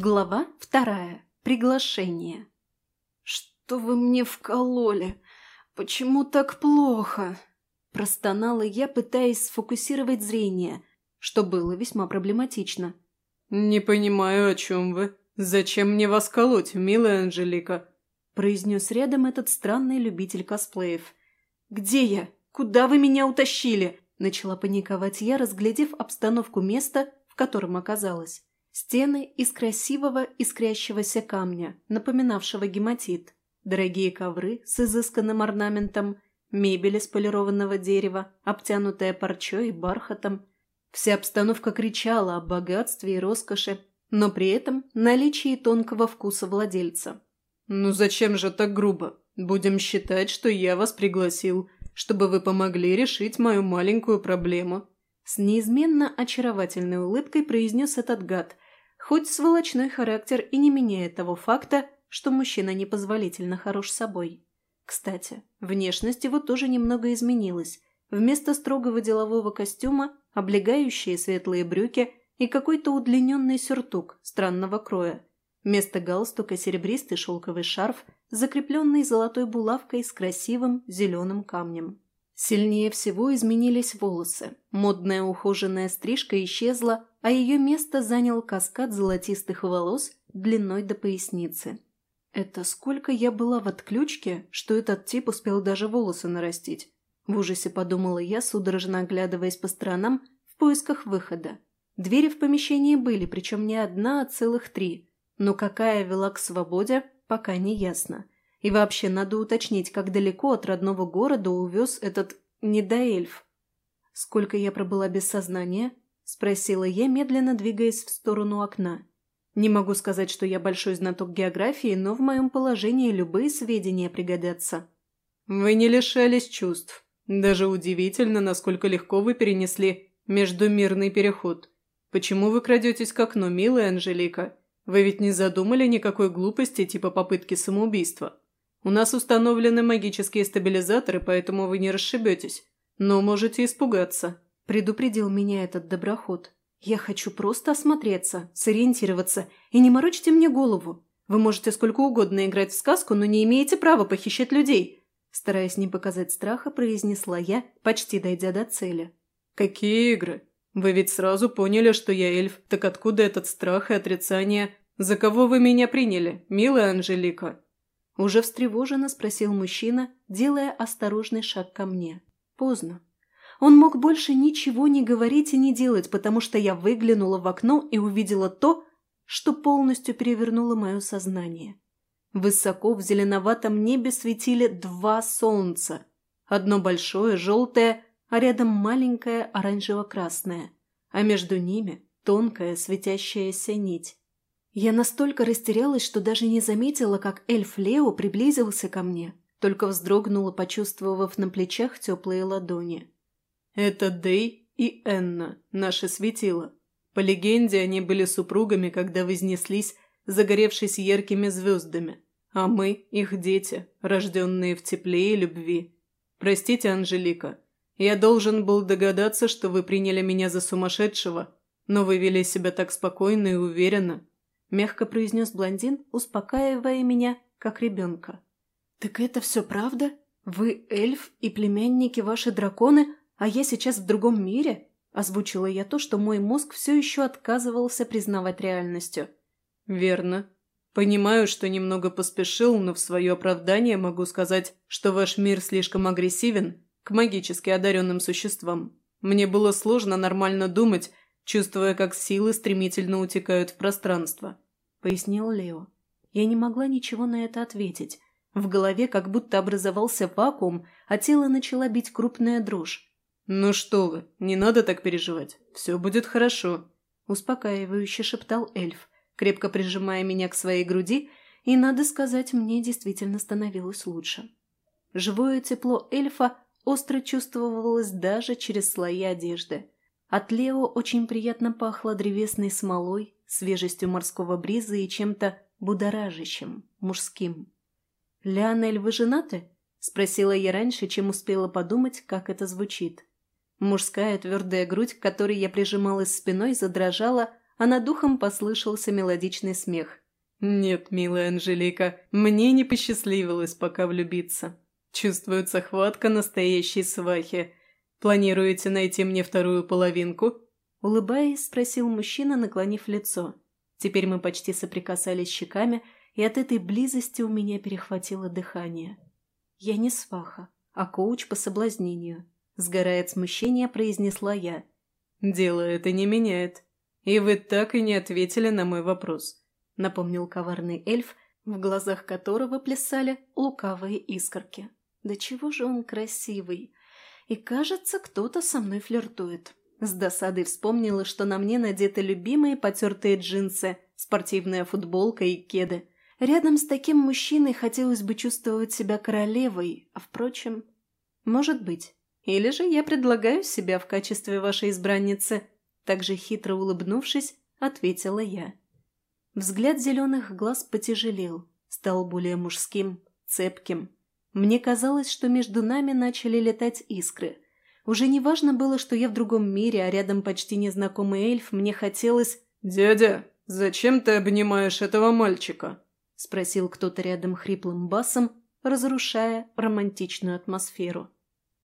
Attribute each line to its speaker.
Speaker 1: Глава вторая. Приглашение. «Что вы мне вкололи? Почему так плохо?» Простонала я, пытаясь сфокусировать зрение, что было весьма проблематично.
Speaker 2: «Не понимаю, о чем вы. Зачем мне вас колоть, милая Анжелика?»
Speaker 1: произнес рядом этот странный любитель косплеев. «Где я? Куда вы меня утащили?» начала паниковать я, разглядев обстановку места, в котором оказалась. Стены из красивого искрящегося камня, напоминавшего гематит. Дорогие ковры с изысканным орнаментом, мебель из полированного дерева, обтянутая парчой и бархатом. Вся обстановка кричала о богатстве и роскоши, но при этом наличии тонкого вкуса владельца.
Speaker 2: «Ну зачем же так грубо? Будем считать, что я вас пригласил, чтобы вы помогли решить мою маленькую проблему».
Speaker 1: С неизменно очаровательной улыбкой произнес этот гад – Хоть сволочной характер и не меняет того факта, что мужчина непозволительно хорош собой. Кстати, внешность его тоже немного изменилась. Вместо строгого делового костюма – облегающие светлые брюки и какой-то удлиненный сюртук странного кроя. Вместо галстука – серебристый шелковый шарф, закрепленный золотой булавкой с красивым зеленым камнем. Сильнее всего изменились волосы. Модная ухоженная стрижка исчезла, а ее место занял каскад золотистых волос длиной до поясницы. Это сколько я была в отключке, что этот тип успел даже волосы нарастить? В ужасе подумала я, судорожно оглядываясь по сторонам в поисках выхода. Двери в помещении были, причем не одна, а целых три. Но какая вела к свободе, пока не ясно. И вообще надо уточнить, как далеко от родного города увез этот недоэльф. Сколько я пробыла без сознания? Спросила я, медленно двигаясь в сторону окна. Не могу сказать, что я большой знаток географии, но в моем положении любые сведения пригодятся.
Speaker 2: Вы не лишались чувств. Даже удивительно, насколько легко вы перенесли междумирный переход. Почему вы крадетесь к окну, милая Анжелика? Вы ведь не задумали никакой глупости типа попытки самоубийства? У нас установлены магические стабилизаторы, поэтому вы не расшибетесь. Но можете испугаться», –
Speaker 1: предупредил меня этот доброход. «Я хочу просто осмотреться, сориентироваться, и не морочьте мне голову. Вы можете сколько угодно играть в сказку, но не имеете права похищать людей», – стараясь не показать страха, произнесла я, почти дойдя до цели.
Speaker 2: «Какие игры? Вы ведь сразу поняли, что я эльф, так откуда этот страх и отрицание? За кого вы меня приняли, милая Анжелика?»
Speaker 1: Уже встревоженно спросил мужчина, делая осторожный шаг ко мне. Поздно. Он мог больше ничего не говорить и не делать, потому что я выглянула в окно и увидела то, что полностью перевернуло мое сознание. Высоко в зеленоватом небе светили два солнца. Одно большое, желтое, а рядом маленькое, оранжево-красное. А между ними тонкая светящаяся нить. Я настолько растерялась, что даже не заметила, как эльф Лео приблизился ко мне, только вздрогнула, почувствовав на плечах теплые ладони.
Speaker 2: «Это Дэй и Энна, наши светила. По легенде, они были супругами, когда вознеслись, загоревшись яркими звездами, а мы – их дети, рожденные в тепле и любви. Простите, Анжелика, я должен был догадаться, что вы приняли меня за сумасшедшего, но вы вели себя так спокойно и уверенно, – мягко произнес блондин, успокаивая меня, как ребенка.
Speaker 1: «Так это все правда? Вы эльф и племянники ваши драконы, а я сейчас в другом мире?» Озвучила я то, что мой мозг все еще отказывался признавать реальностью.
Speaker 2: «Верно. Понимаю, что немного поспешил, но в свое оправдание могу сказать, что ваш мир слишком агрессивен к магически одаренным существам. Мне было сложно нормально думать, чувствуя, как силы стремительно утекают в пространство», —
Speaker 1: пояснил Лео. Я не могла ничего на это ответить. В голове как будто образовался вакуум, а тело начала бить крупная дрожь.
Speaker 2: «Ну что вы, не надо так переживать. Все будет хорошо», —
Speaker 1: успокаивающе шептал эльф, крепко прижимая меня к своей груди, и, надо сказать, мне действительно становилось лучше. Живое тепло эльфа остро чувствовалось даже через слои одежды. От Лео очень приятно пахло древесной смолой, свежестью морского бриза и чем-то будоражащим, мужским. «Леонель, вы женаты?» – спросила я раньше, чем успела подумать, как это звучит. Мужская твердая грудь, к которой я прижималась спиной, задрожала, а над духом послышался мелодичный смех.
Speaker 2: «Нет, милая Анжелика, мне не посчастливилось пока влюбиться. Чувствуется хватка настоящей свахи. Планируете найти мне вторую половинку?»
Speaker 1: Улыбаясь, спросил мужчина, наклонив лицо. Теперь мы почти соприкасались щеками, и от этой близости у меня перехватило дыхание. Я не сваха, а коуч по соблазнению. Сгорая от смущения, произнесла я.
Speaker 2: «Дело это не меняет. И вы так и не ответили на мой вопрос», — напомнил коварный эльф, в глазах которого плясали лукавые искорки.
Speaker 1: «Да чего же он красивый! И кажется, кто-то со мной флиртует». С досадой вспомнила, что на мне надеты любимые потертые джинсы, спортивная футболка и кеды. Рядом с таким мужчиной хотелось бы чувствовать себя королевой, а впрочем... Может быть. Или же я предлагаю себя в качестве вашей избранницы. Также хитро улыбнувшись, ответила я. Взгляд зеленых глаз потяжелел, стал более мужским, цепким. Мне казалось, что между нами начали летать искры – уже не важно было, что я в другом мире, а рядом почти незнакомый эльф, мне хотелось...
Speaker 2: «Дядя, зачем ты обнимаешь этого мальчика?»
Speaker 1: — спросил кто-то рядом хриплым басом, разрушая романтичную атмосферу.